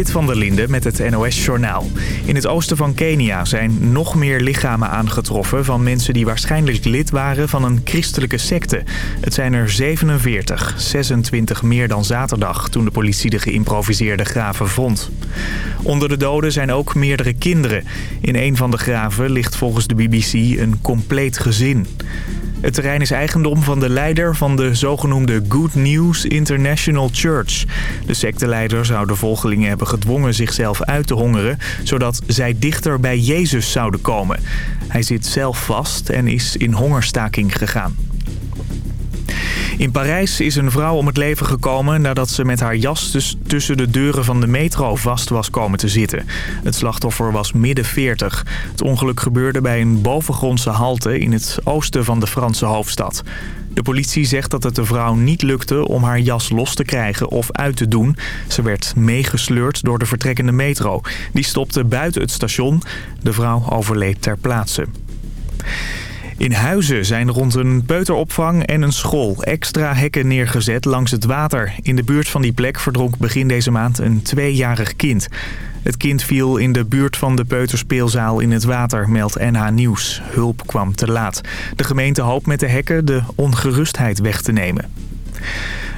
Zit van der Linde met het NOS-journaal. In het oosten van Kenia zijn nog meer lichamen aangetroffen... van mensen die waarschijnlijk lid waren van een christelijke secte. Het zijn er 47, 26 meer dan zaterdag... toen de politie de geïmproviseerde graven vond. Onder de doden zijn ook meerdere kinderen. In een van de graven ligt volgens de BBC een compleet gezin. Het terrein is eigendom van de leider van de zogenoemde Good News International Church. De secteleider zou de volgelingen hebben gedwongen zichzelf uit te hongeren... zodat zij dichter bij Jezus zouden komen. Hij zit zelf vast en is in hongerstaking gegaan. In Parijs is een vrouw om het leven gekomen nadat ze met haar jas dus tussen de deuren van de metro vast was komen te zitten. Het slachtoffer was midden 40. Het ongeluk gebeurde bij een bovengrondse halte in het oosten van de Franse hoofdstad. De politie zegt dat het de vrouw niet lukte om haar jas los te krijgen of uit te doen. Ze werd meegesleurd door de vertrekkende metro. Die stopte buiten het station. De vrouw overleed ter plaatse. In Huizen zijn rond een peuteropvang en een school extra hekken neergezet langs het water. In de buurt van die plek verdronk begin deze maand een tweejarig kind. Het kind viel in de buurt van de peuterspeelzaal in het water, meldt NH Nieuws. Hulp kwam te laat. De gemeente hoopt met de hekken de ongerustheid weg te nemen.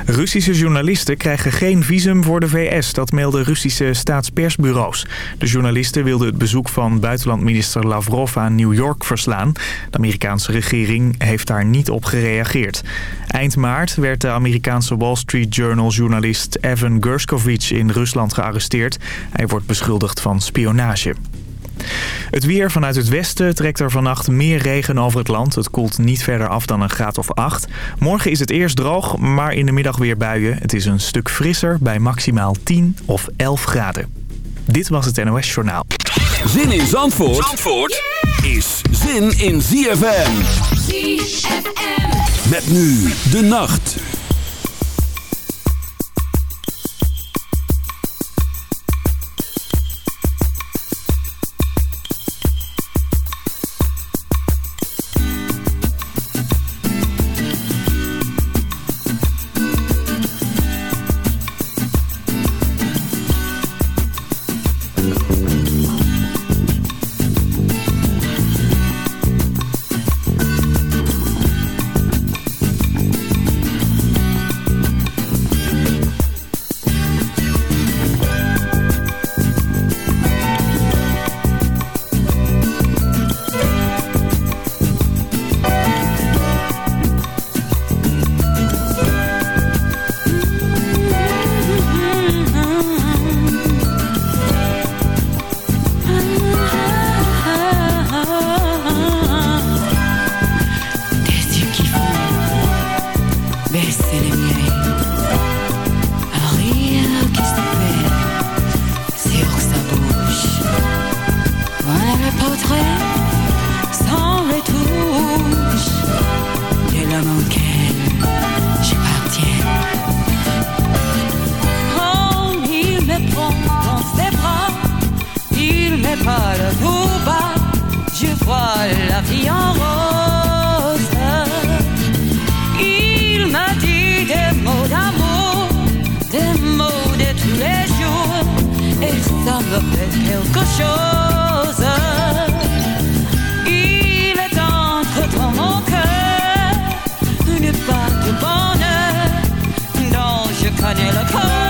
Russische journalisten krijgen geen visum voor de VS. Dat melden Russische staatspersbureaus. De journalisten wilden het bezoek van buitenlandminister Lavrov aan New York verslaan. De Amerikaanse regering heeft daar niet op gereageerd. Eind maart werd de Amerikaanse Wall Street Journal journalist Evan Gershkovich in Rusland gearresteerd. Hij wordt beschuldigd van spionage. Het weer vanuit het westen trekt er vannacht meer regen over het land. Het koelt niet verder af dan een graad of 8. Morgen is het eerst droog, maar in de middag weer buien. Het is een stuk frisser bij maximaal 10 of 11 graden. Dit was het NOS Journaal. Zin in Zandvoort, Zandvoort is zin in ZFM. ZFM. Met nu de nacht. Quelque chose. Il est entre dans mon cœur une part de bonheur dont je connais le corps.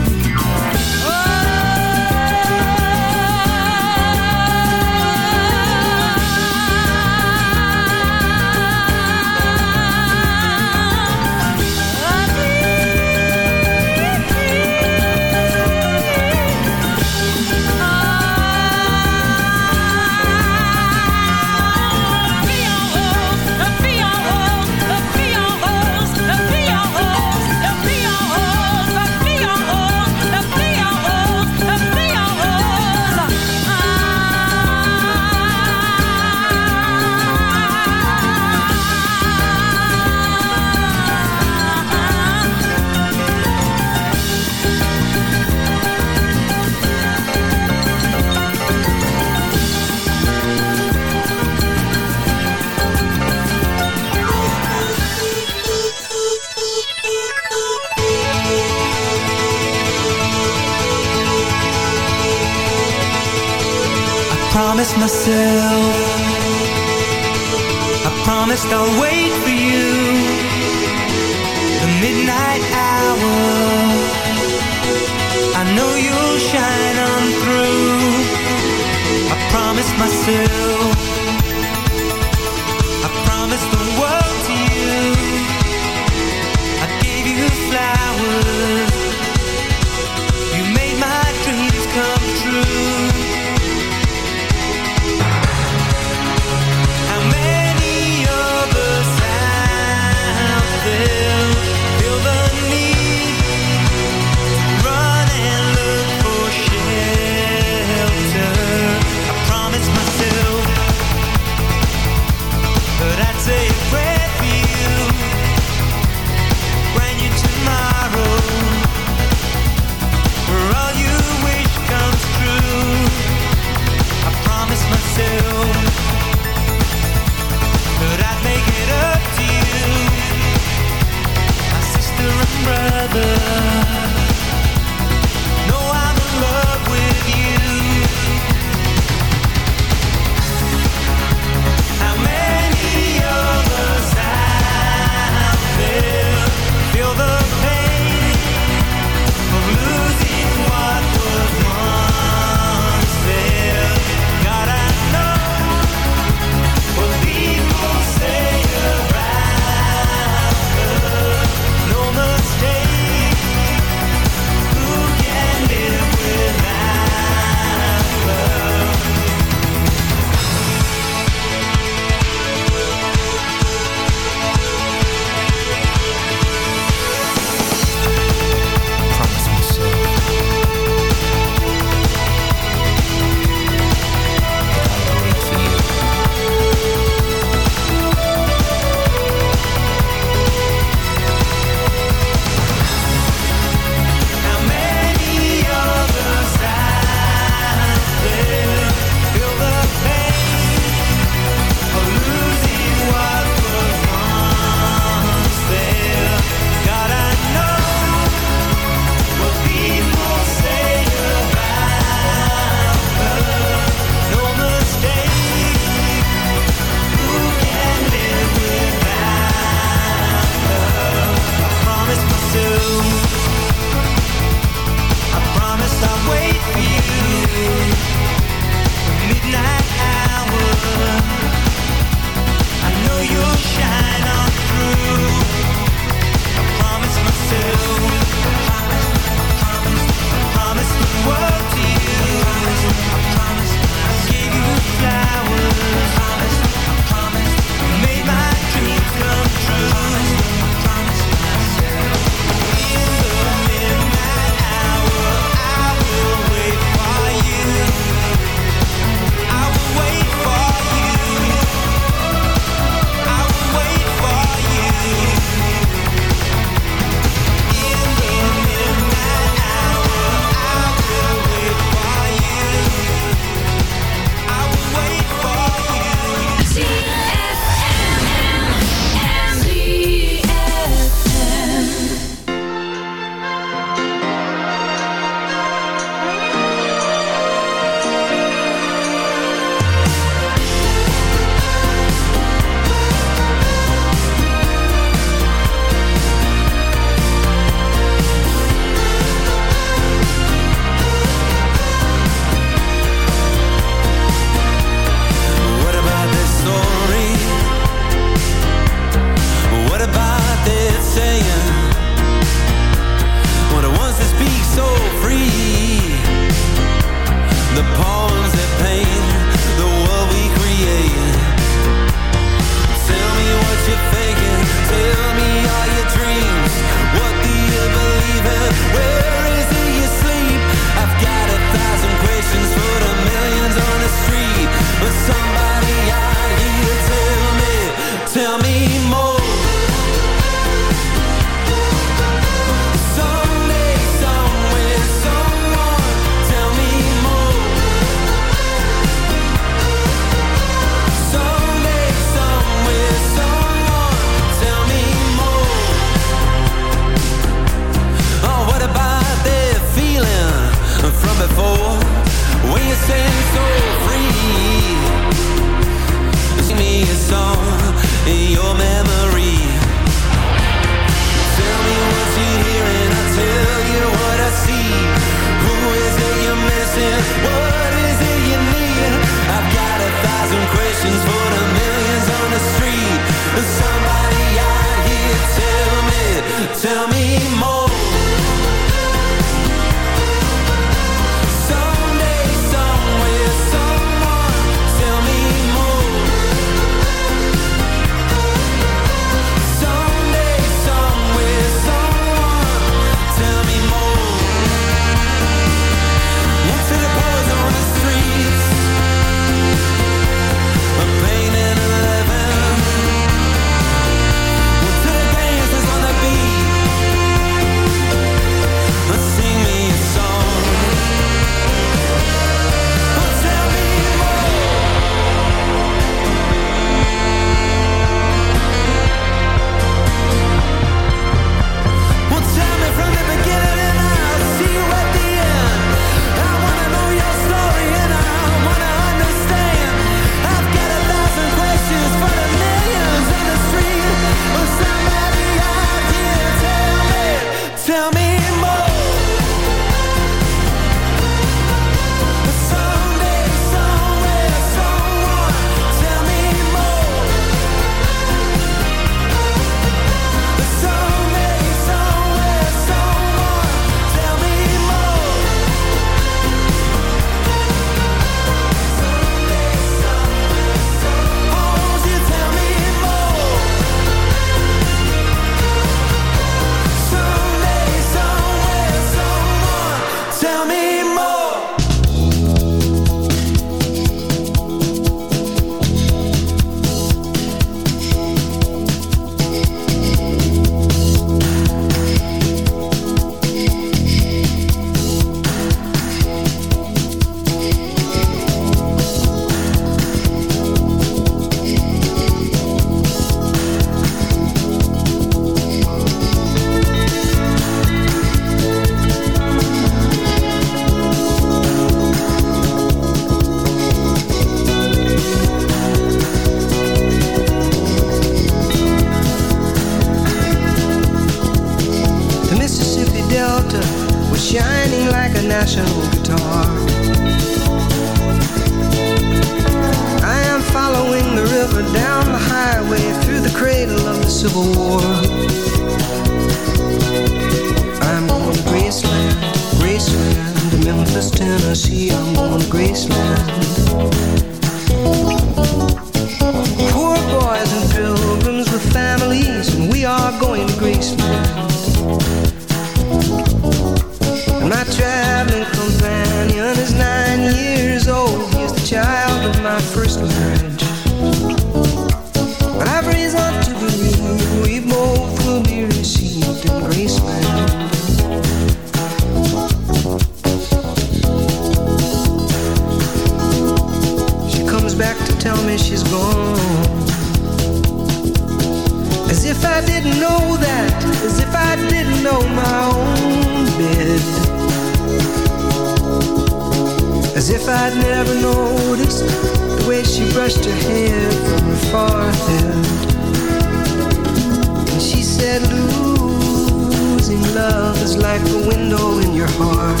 Love is like a window in your heart.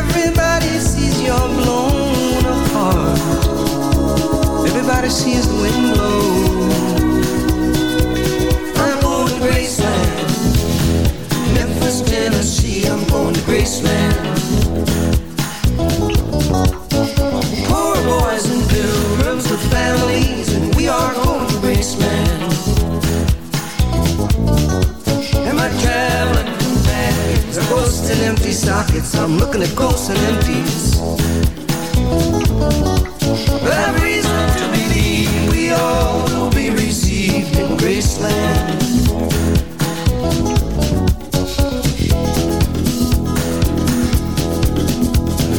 Everybody sees you're blown apart. Everybody sees the wind blow. I'm going to Graceland. Memphis, Tennessee, I'm going to Graceland. Poor boys and pilgrims with families, and we are empty sockets. I'm looking at ghosts and empties. I've reason to believe we all will be received in Graceland.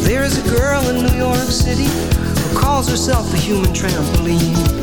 There's a girl in New York City who calls herself a human trampoline.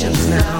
patience now.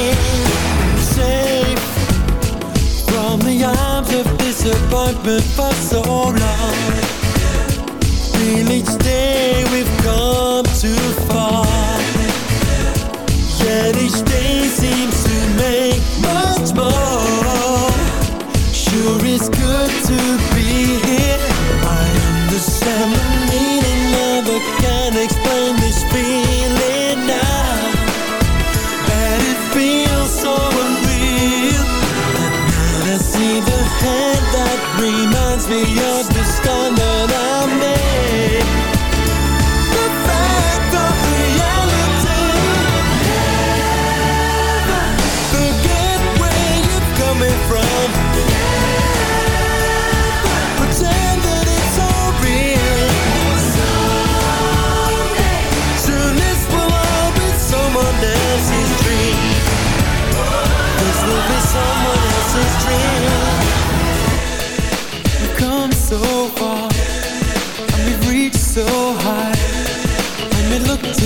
disappointment for so long In each day we've come too far? Yet each day's dance for your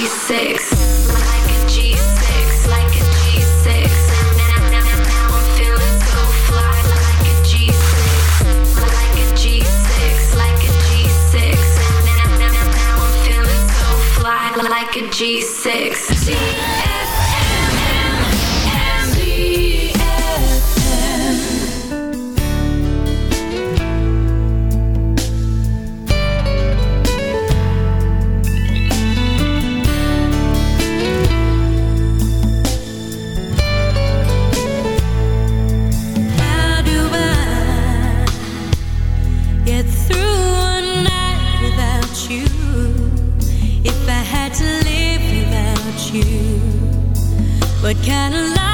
36. What kind of life?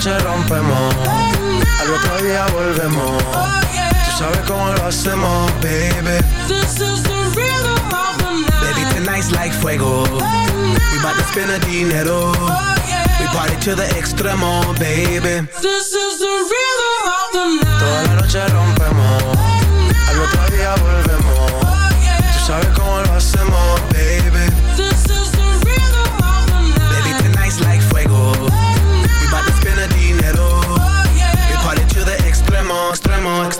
noche rompemos, al otro día volvemos. Tú sabes cómo lo hacemos, baby. This is the rhythm of the night. Baby, tonight's like fuego. We bout to spend the dinero. We party to the extremo, baby. This is the rhythm of the night. Toda la noche rompemos, al otro día volvemos. Tú sabes cómo lo time, I'll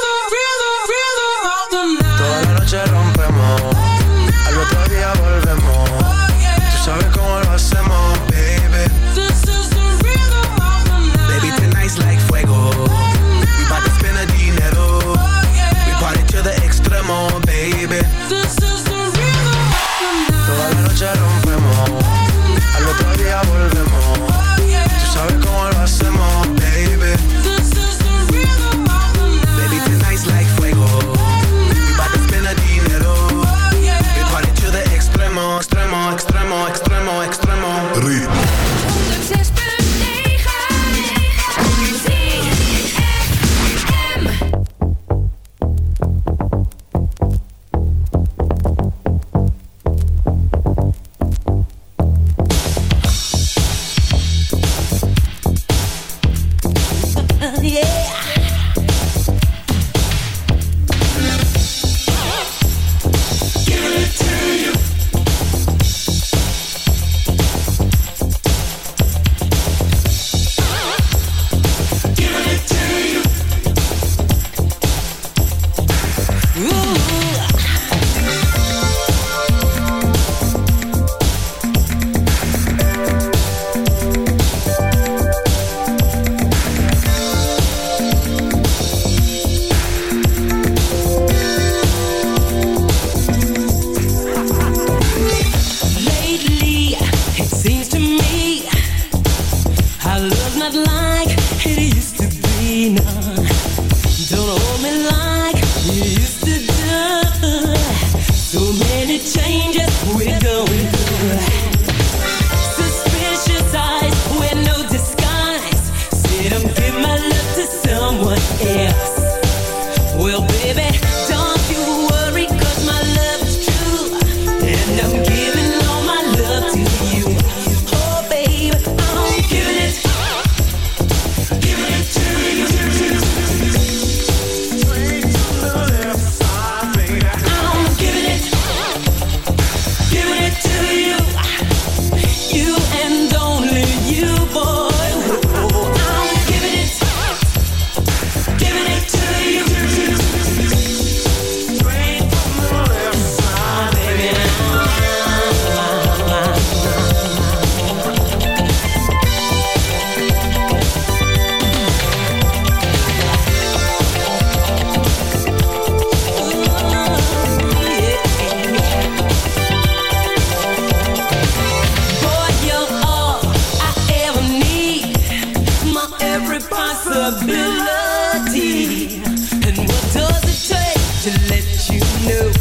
you know?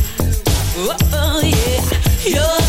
Oh, oh, yeah, you're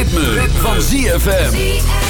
ritme, van ZFM.